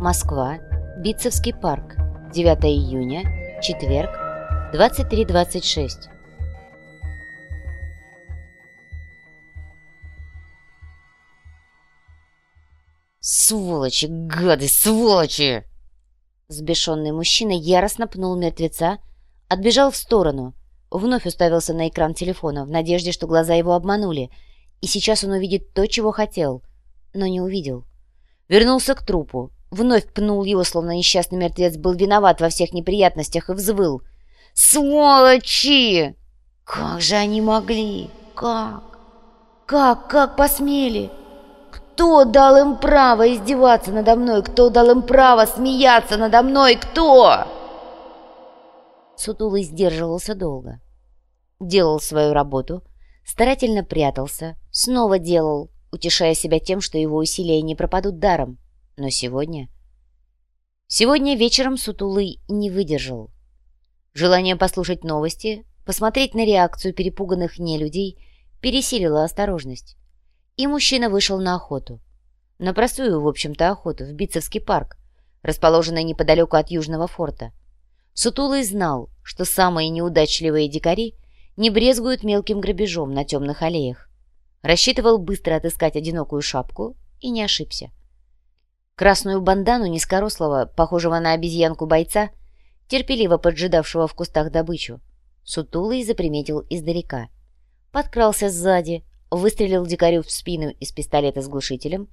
Москва. Битцевский парк. 9 июня. Четверг. 23.26. «Сволочи, гады, сволочи!» Сбешенный мужчина яростно пнул мертвеца, отбежал в сторону, вновь уставился на экран телефона в надежде, что глаза его обманули, и сейчас он увидит то, чего хотел, но не увидел. Вернулся к трупу, вновь пнул его, словно несчастный мертвец был виноват во всех неприятностях и взвыл. «Сволочи! Как же они могли? Как? Как? Как посмели?» Кто дал им право издеваться надо мной? Кто дал им право смеяться надо мной? Кто?» Сутулый сдерживался долго. Делал свою работу, старательно прятался, снова делал, утешая себя тем, что его усилия не пропадут даром. Но сегодня... Сегодня вечером Сутулый не выдержал. Желание послушать новости, посмотреть на реакцию перепуганных нелюдей пересилило осторожность и мужчина вышел на охоту. На простую, в общем-то, охоту в Битцевский парк, расположенный неподалеку от Южного форта. Сутулый знал, что самые неудачливые дикари не брезгуют мелким грабежом на темных аллеях. Рассчитывал быстро отыскать одинокую шапку и не ошибся. Красную бандану низкорослого, похожего на обезьянку бойца, терпеливо поджидавшего в кустах добычу, Сутулый заприметил издалека. Подкрался сзади, выстрелил дикарю в спину из пистолета с глушителем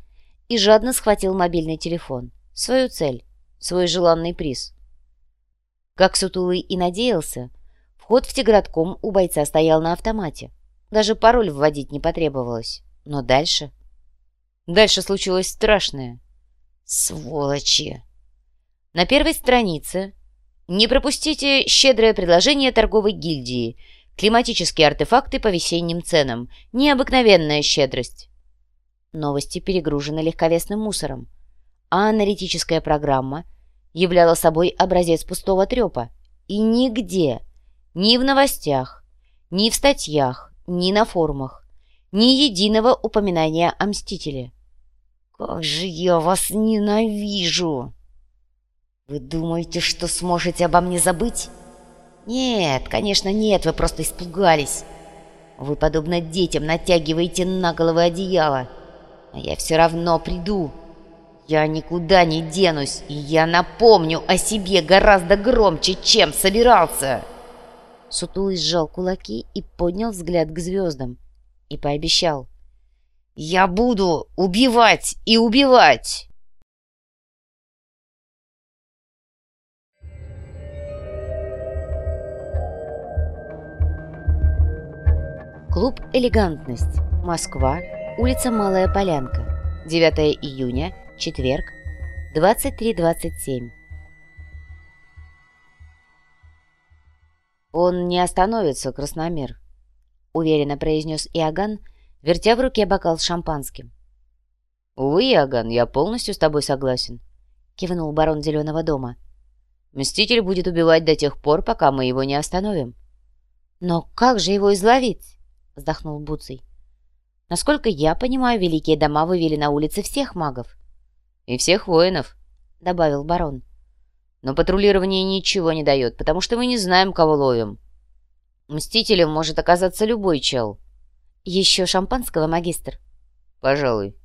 и жадно схватил мобильный телефон. Свою цель, свой желанный приз. Как Сутулый и надеялся, вход в Тигратком у бойца стоял на автомате. Даже пароль вводить не потребовалось. Но дальше... Дальше случилось страшное. Сволочи! На первой странице «Не пропустите щедрое предложение торговой гильдии», Климатические артефакты по весенним ценам. Необыкновенная щедрость. Новости перегружены легковесным мусором. А аналитическая программа являла собой образец пустого трепа. И нигде, ни в новостях, ни в статьях, ни на форумах, ни единого упоминания о Мстителе. «Как же я вас ненавижу!» «Вы думаете, что сможете обо мне забыть?» «Нет, конечно нет, вы просто испугались. Вы, подобно детям, натягиваете на головы одеяло. А я все равно приду. Я никуда не денусь, и я напомню о себе гораздо громче, чем собирался!» Сутулый сжал кулаки и поднял взгляд к звездам. И пообещал. «Я буду убивать и убивать!» Клуб «Элегантность», Москва, улица Малая Полянка, 9 июня, четверг, 23.27. «Он не остановится, Красномер», — уверенно произнес Иоганн, вертя в руке бокал с шампанским. «Увы, Иоганн, я полностью с тобой согласен», — кивнул барон Зеленого дома. «Мститель будет убивать до тех пор, пока мы его не остановим». «Но как же его изловить?» — вздохнул Буций. «Насколько я понимаю, великие дома вывели на улицы всех магов». «И всех воинов», — добавил барон. «Но патрулирование ничего не дает, потому что мы не знаем, кого ловим. Мстителем может оказаться любой чел». «Еще шампанского, магистр?» «Пожалуй».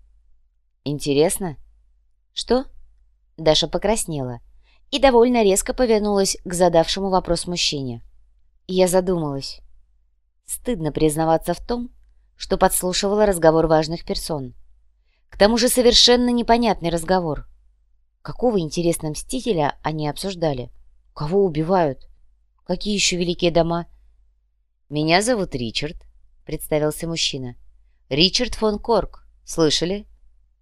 «Интересно?» «Что?» Даша покраснела и довольно резко повернулась к задавшему вопрос мужчине. Я задумалась. Стыдно признаваться в том, что подслушивала разговор важных персон. К тому же совершенно непонятный разговор. Какого, интересного мстителя они обсуждали? Кого убивают? Какие еще великие дома? «Меня зовут Ричард», — представился мужчина. «Ричард фон Корк. Слышали?»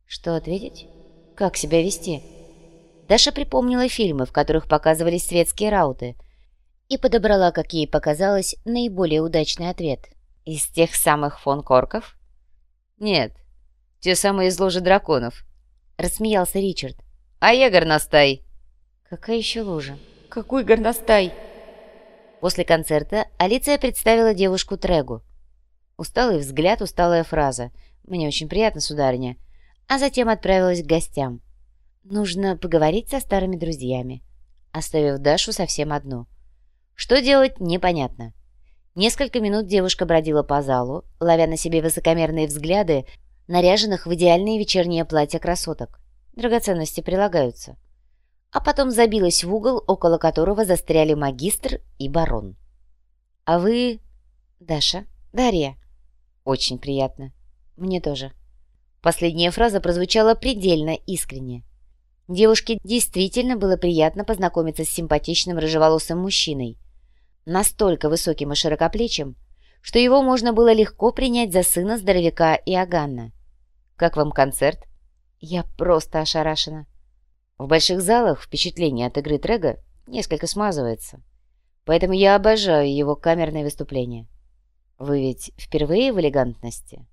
«Что ответить? Как себя вести?» Даша припомнила фильмы, в которых показывались светские рауты — и подобрала, как ей показалось, наиболее удачный ответ. «Из тех самых фон Корков?» «Нет, те самые из ложи драконов», — рассмеялся Ричард. «А я горностай». «Какая еще ложа? Какой горностай?» После концерта Алиция представила девушку Трегу. Усталый взгляд, усталая фраза. «Мне очень приятно, сударыня». А затем отправилась к гостям. Нужно поговорить со старыми друзьями, оставив Дашу совсем одну. Что делать, непонятно. Несколько минут девушка бродила по залу, ловя на себе высокомерные взгляды наряженных в идеальные вечерние платья красоток. Драгоценности прилагаются. А потом забилась в угол, около которого застряли магистр и барон. «А вы...» «Даша? Дарья?» «Очень приятно. Мне тоже». Последняя фраза прозвучала предельно искренне. Девушке действительно было приятно познакомиться с симпатичным рыжеволосым мужчиной, настолько высоким и широкоплечим, что его можно было легко принять за сына здоровяка Иоганна. «Как вам концерт?» «Я просто ошарашена». В больших залах впечатление от игры Трега несколько смазывается, поэтому я обожаю его камерные выступления. Вы ведь впервые в элегантности?»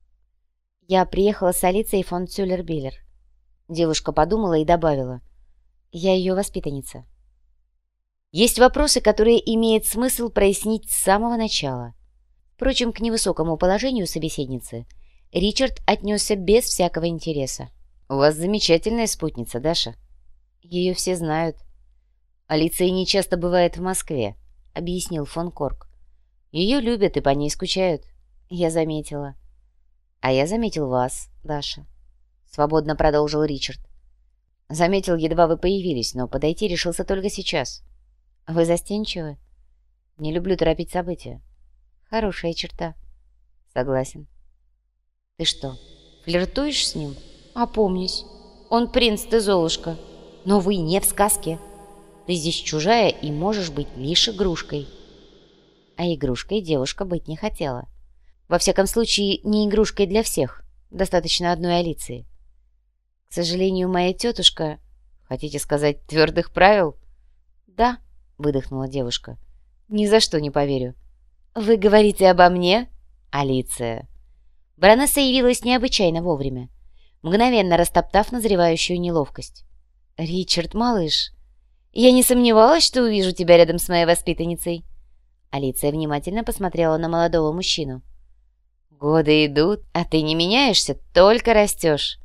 «Я приехала с Алицей фон Цюллер-Биллер». Девушка подумала и добавила. «Я ее воспитанница». Есть вопросы, которые имеет смысл прояснить с самого начала. Впрочем, к невысокому положению собеседницы Ричард отнесся без всякого интереса. «У вас замечательная спутница, Даша. Ее все знают. Алиция не часто бывает в Москве», — объяснил фон Корк. «Ее любят и по ней скучают. Я заметила». «А я заметил вас, Даша», — свободно продолжил Ричард. «Заметил, едва вы появились, но подойти решился только сейчас». Вы застенчивы? Не люблю торопить события. Хорошая черта. Согласен. Ты что, флиртуешь с ним? Опомнись. Он принц, ты Золушка. Но вы не в сказке. Ты здесь чужая и можешь быть лишь игрушкой. А игрушкой девушка быть не хотела. Во всяком случае, не игрушкой для всех. Достаточно одной Алиции. К сожалению, моя тетушка... Хотите сказать, твердых правил? Да. — выдохнула девушка. «Ни за что не поверю». «Вы говорите обо мне?» «Алиция». Баронесса явилась необычайно вовремя, мгновенно растоптав назревающую неловкость. «Ричард, малыш, я не сомневалась, что увижу тебя рядом с моей воспитанницей». Алиция внимательно посмотрела на молодого мужчину. «Годы идут, а ты не меняешься, только растешь.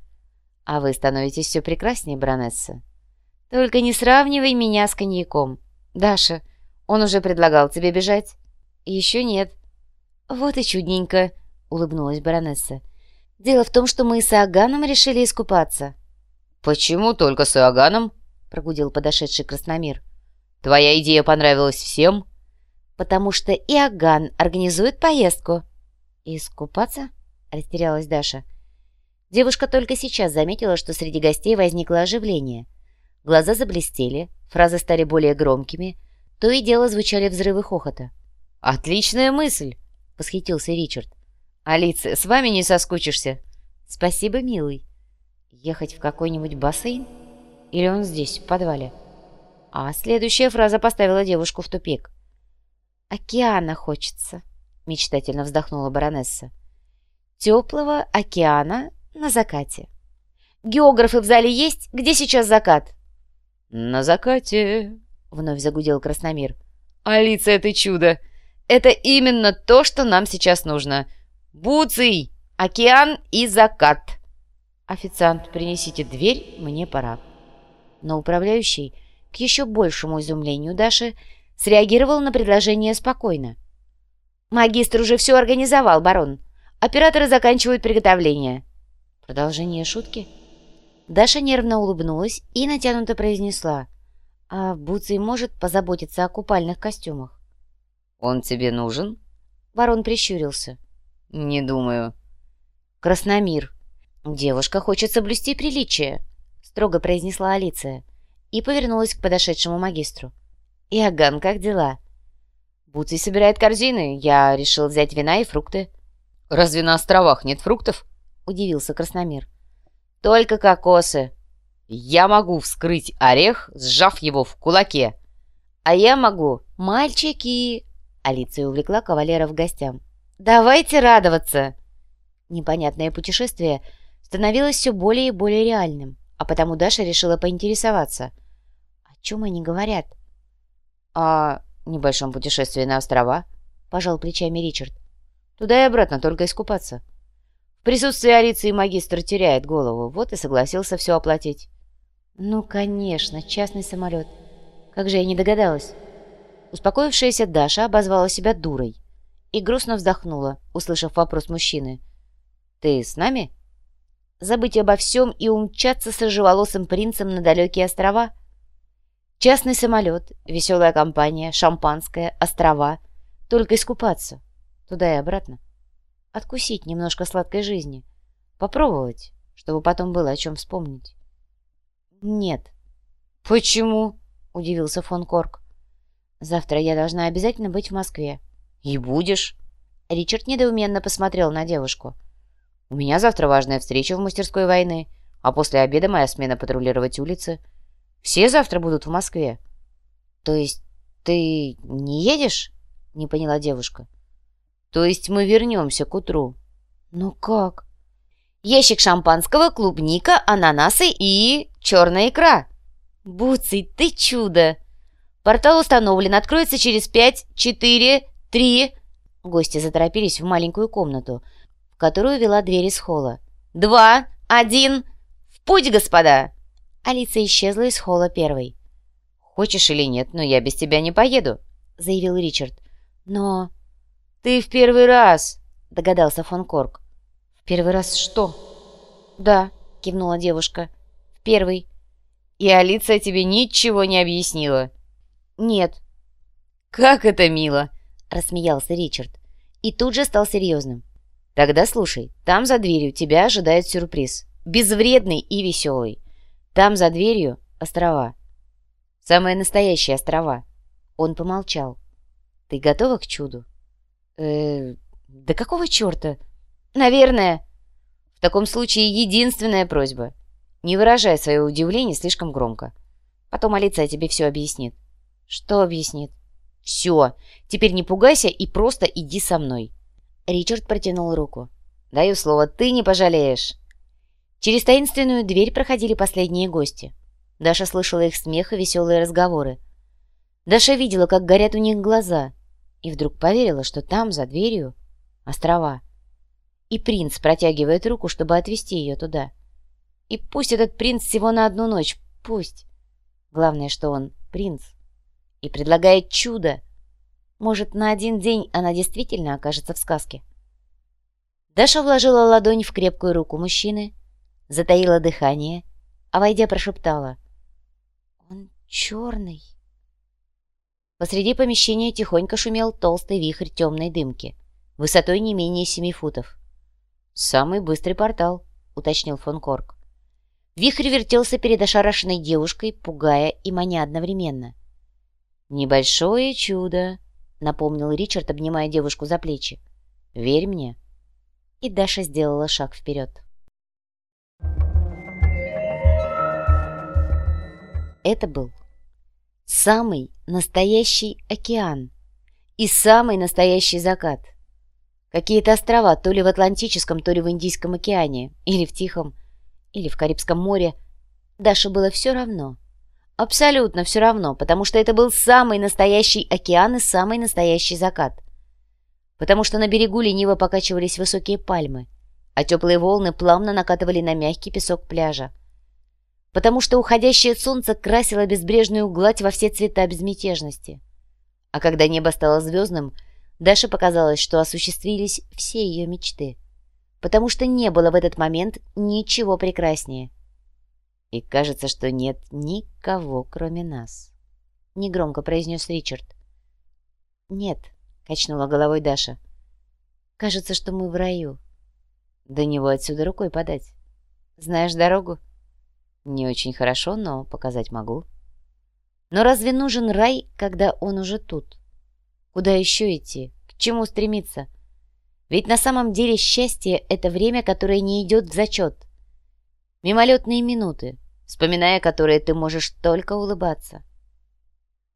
А вы становитесь все прекраснее, баронесса. Только не сравнивай меня с коньяком. «Даша, он уже предлагал тебе бежать?» «Еще нет». «Вот и чудненько», — улыбнулась баронесса. «Дело в том, что мы с Иоганном решили искупаться». «Почему только с Иоганном?» — прогудел подошедший Красномир. «Твоя идея понравилась всем?» «Потому что Иоганн организует поездку». «Искупаться?» — растерялась Даша. Девушка только сейчас заметила, что среди гостей возникло оживление. Глаза заблестели, Фразы стали более громкими, то и дело звучали взрывы хохота. «Отличная мысль!» — восхитился Ричард. «Алиция, с вами не соскучишься?» «Спасибо, милый. Ехать в какой-нибудь бассейн? Или он здесь, в подвале?» А следующая фраза поставила девушку в тупик. «Океана хочется», — мечтательно вздохнула баронесса. «Теплого океана на закате». «Географы в зале есть? Где сейчас закат?» «На закате», — вновь загудел Красномир. «Алиция, ты чудо! Это именно то, что нам сейчас нужно. Буций, океан и закат!» «Официант, принесите дверь, мне пора». Но управляющий, к еще большему изумлению Даши, среагировал на предложение спокойно. «Магистр уже все организовал, барон. Операторы заканчивают приготовление». Продолжение шутки — Даша нервно улыбнулась и натянуто произнесла. «А Буций может позаботиться о купальных костюмах?» «Он тебе нужен?» Барон прищурился. «Не думаю». «Красномир. Девушка хочет соблюсти приличие», — строго произнесла Алиция и повернулась к подошедшему магистру. «Иоганн, как дела?» «Буций собирает корзины. Я решил взять вина и фрукты». «Разве на островах нет фруктов?» — удивился Красномир. Только кокосы. Я могу вскрыть орех, сжав его в кулаке. А я могу... Мальчики... Алиция увлекла кавалеров гостям. «Давайте радоваться!» Непонятное путешествие становилось все более и более реальным, а потому Даша решила поинтересоваться. О чем они говорят? «О небольшом путешествии на острова», — пожал плечами Ричард. «Туда и обратно, только искупаться». В присутствии Алицы и магистр теряет голову, вот и согласился все оплатить. «Ну, конечно, частный самолет. Как же я не догадалась?» Успокоившаяся Даша обозвала себя дурой и грустно вздохнула, услышав вопрос мужчины. «Ты с нами?» Забыть обо всем и умчаться с рыжеволосым принцем на далекие острова? Частный самолет, веселая компания, шампанское, острова. Только искупаться. Туда и обратно. Откусить немножко сладкой жизни. Попробовать, чтобы потом было о чем вспомнить. Нет. Почему? Удивился фон Корк. Завтра я должна обязательно быть в Москве. И будешь? Ричард недоуменно посмотрел на девушку. У меня завтра важная встреча в мастерской войны, а после обеда моя смена патрулировать улицы. Все завтра будут в Москве. То есть ты не едешь? Не поняла девушка. То есть мы вернемся к утру. Ну как? Ящик шампанского, клубника, ананасы и черная икра. Буций, ты чудо! Портал установлен, откроется через пять, четыре, три... Гости заторопились в маленькую комнату, в которую вела дверь из холла. «Два, один, в путь, господа!» Алиса исчезла из холла первой. «Хочешь или нет, но я без тебя не поеду», — заявил Ричард. «Но...» «Ты в первый раз», — догадался фон Корк. «В первый раз что?» «Да», — кивнула девушка. «В первый». «И Алиса тебе ничего не объяснила?» «Нет». «Как это мило!» — рассмеялся Ричард. И тут же стал серьезным. «Тогда слушай, там за дверью тебя ожидает сюрприз. Безвредный и веселый. Там за дверью острова. Самые настоящие острова». Он помолчал. «Ты готова к чуду?» э да какого черта?» «Наверное». «В таком случае единственная просьба. Не выражай свое удивление слишком громко. Потом Алиция тебе все объяснит». «Что объяснит?» «Все. Теперь не пугайся и просто иди со мной». Ричард протянул руку. «Даю слово, ты не пожалеешь». Через таинственную дверь проходили последние гости. Даша слышала их смех и веселые разговоры. Даша видела, как горят у них глаза, и вдруг поверила, что там, за дверью, острова. И принц протягивает руку, чтобы отвезти ее туда. И пусть этот принц всего на одну ночь, пусть. Главное, что он принц и предлагает чудо. Может, на один день она действительно окажется в сказке. Даша вложила ладонь в крепкую руку мужчины, затаила дыхание, а войдя прошептала. «Он черный». Посреди помещения тихонько шумел толстый вихрь темной дымки, высотой не менее семи футов. «Самый быстрый портал», — уточнил фон Корк. Вихрь вертелся перед ошарашенной девушкой, пугая и маня одновременно. «Небольшое чудо», — напомнил Ричард, обнимая девушку за плечи. «Верь мне». И Даша сделала шаг вперед. Это был самый настоящий океан и самый настоящий закат. Какие-то острова то ли в Атлантическом, то ли в Индийском океане, или в Тихом, или в Карибском море. Даше было все равно — Абсолютно все равно, потому что это был самый настоящий океан и самый настоящий закат. Потому что на берегу лениво покачивались высокие пальмы, а теплые волны плавно накатывали на мягкий песок пляжа. Потому что уходящее солнце красило безбрежную гладь во все цвета безмятежности. А когда небо стало звездным, Даше показалось, что осуществились все ее мечты. Потому что не было в этот момент ничего прекраснее — и кажется, что нет никого, кроме нас. Негромко произнес Ричард. Нет, качнула головой Даша. Кажется, что мы в раю. До него отсюда рукой подать. Знаешь дорогу? Не очень хорошо, но показать могу. Но разве нужен рай, когда он уже тут? Куда еще идти? К чему стремиться? Ведь на самом деле счастье — это время, которое не идет в зачет. Мимолетные минуты, вспоминая которые ты можешь только улыбаться.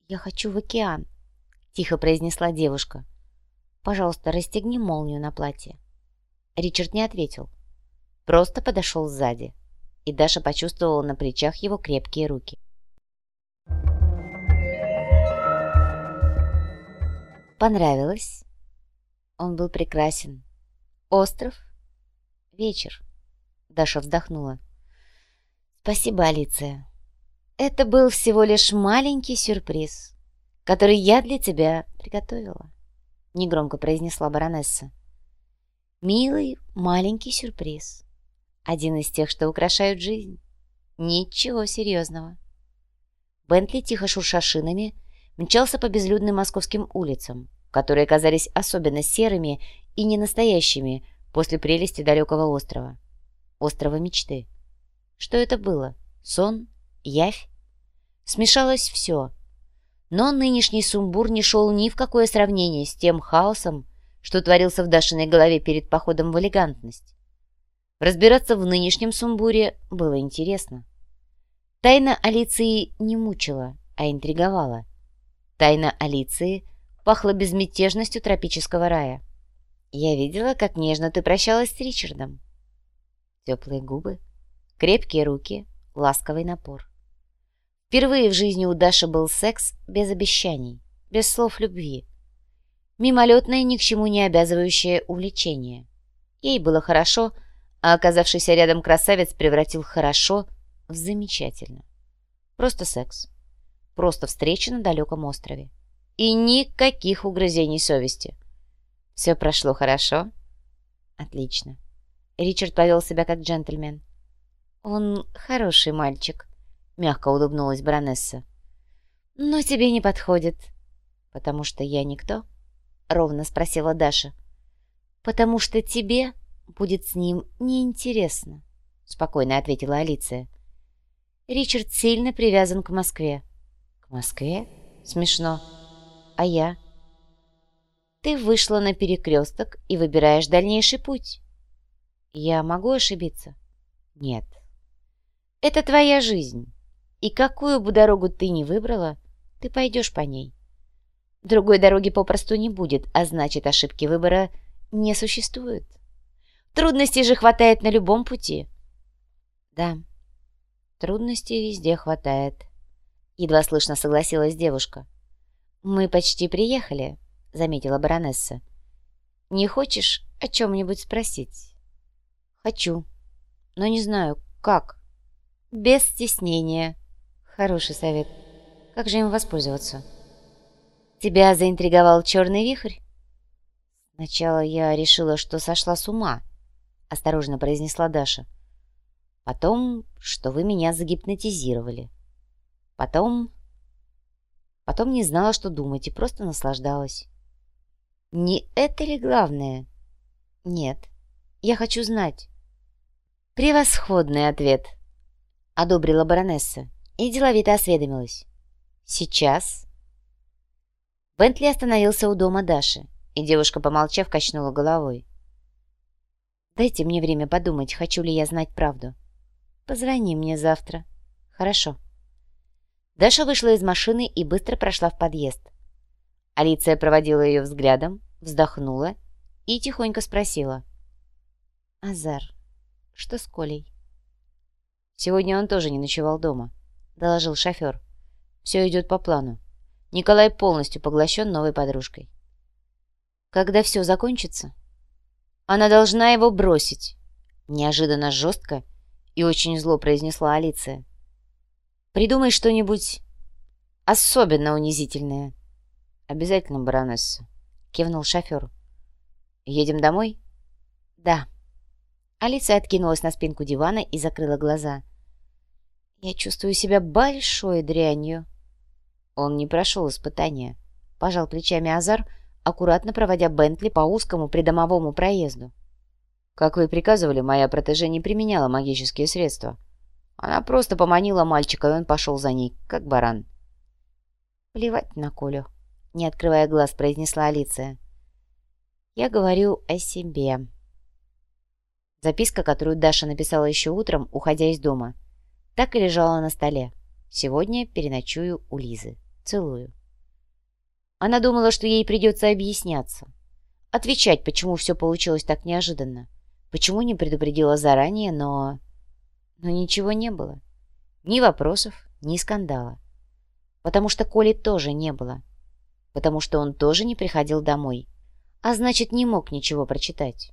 «Я хочу в океан», — тихо произнесла девушка. «Пожалуйста, расстегни молнию на платье». Ричард не ответил. Просто подошел сзади, и Даша почувствовала на плечах его крепкие руки. Понравилось? Он был прекрасен. Остров? Вечер. Даша вздохнула. «Спасибо, Алиция. Это был всего лишь маленький сюрприз, который я для тебя приготовила, негромко произнесла баронесса. Милый маленький сюрприз. Один из тех, что украшают жизнь. Ничего серьезного. Бентли, тихо шурша шинами, мчался по безлюдным московским улицам, которые казались особенно серыми и ненастоящими после прелести далекого острова. Острова мечты. Что это было? Сон? Явь? Смешалось все. Но нынешний сумбур не шел ни в какое сравнение с тем хаосом, что творился в Дашиной голове перед походом в элегантность. Разбираться в нынешнем сумбуре было интересно. Тайна Алиции не мучила, а интриговала. Тайна Алиции пахла безмятежностью тропического рая. Я видела, как нежно ты прощалась с Ричардом. Теплые губы, крепкие руки, ласковый напор. Впервые в жизни у Даши был секс без обещаний, без слов любви. Мимолетное, ни к чему не обязывающее увлечение. Ей было хорошо, а оказавшийся рядом красавец превратил «хорошо» в «замечательно». Просто секс. Просто встреча на далеком острове. И никаких угрызений совести. Все прошло хорошо? Отлично. Ричард повел себя как джентльмен. Он хороший мальчик, мягко улыбнулась баронесса. Но тебе не подходит. Потому что я никто? Ровно спросила Даша. Потому что тебе будет с ним неинтересно, спокойно ответила Алиция. Ричард сильно привязан к Москве. К Москве? Смешно. А я? Ты вышла на перекресток и выбираешь дальнейший путь. Я могу ошибиться? Нет. Это твоя жизнь. И какую бы дорогу ты ни выбрала, ты пойдешь по ней. Другой дороги попросту не будет, а значит, ошибки выбора не существует. Трудностей же хватает на любом пути. Да, трудностей везде хватает. Едва слышно согласилась девушка. Мы почти приехали. — заметила баронесса. «Не хочешь о чем-нибудь спросить?» «Хочу, но не знаю, как». «Без стеснения». «Хороший совет. Как же им воспользоваться?» «Тебя заинтриговал черный вихрь?» «Сначала я решила, что сошла с ума», — осторожно произнесла Даша. «Потом, что вы меня загипнотизировали. Потом...» Потом не знала, что думать, и просто наслаждалась. Не это ли главное? Нет. Я хочу знать. Превосходный ответ, одобрила баронесса и деловито осведомилась. Сейчас? Бентли остановился у дома Даши, и девушка, помолчав, качнула головой. «Дайте мне время подумать, хочу ли я знать правду. Позвони мне завтра. Хорошо». Даша вышла из машины и быстро прошла в подъезд. Алиция проводила ее взглядом, вздохнула и тихонько спросила. «Азар, что с Колей?» «Сегодня он тоже не ночевал дома», — доложил шофер. «Все идет по плану. Николай полностью поглощен новой подружкой». «Когда все закончится?» «Она должна его бросить», — неожиданно жестко и очень зло произнесла Алиция. «Придумай что-нибудь особенно унизительное». «Обязательно, баронесса», — кивнул шофер. «Едем домой?» «Да». Алиса откинулась на спинку дивана и закрыла глаза. «Я чувствую себя большой дрянью». Он не прошел испытания. Пожал плечами Азар, аккуратно проводя Бентли по узкому придомовому проезду. «Как вы приказывали, моя протеже не применяла магические средства. Она просто поманила мальчика, и он пошел за ней, как баран». «Плевать на Колю», не открывая глаз, произнесла Алиция. «Я говорю о себе». Записка, которую Даша написала еще утром, уходя из дома, так и лежала на столе. «Сегодня переночую у Лизы. Целую». Она думала, что ей придется объясняться. Отвечать, почему все получилось так неожиданно. Почему не предупредила заранее, но... Но ничего не было. Ни вопросов, ни скандала. Потому что Коли тоже не было потому что он тоже не приходил домой, а значит, не мог ничего прочитать.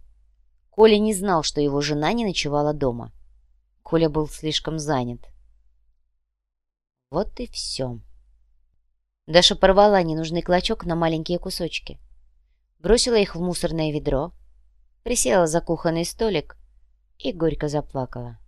Коля не знал, что его жена не ночевала дома. Коля был слишком занят. Вот и все. Даша порвала ненужный клочок на маленькие кусочки, бросила их в мусорное ведро, присела за кухонный столик и горько заплакала.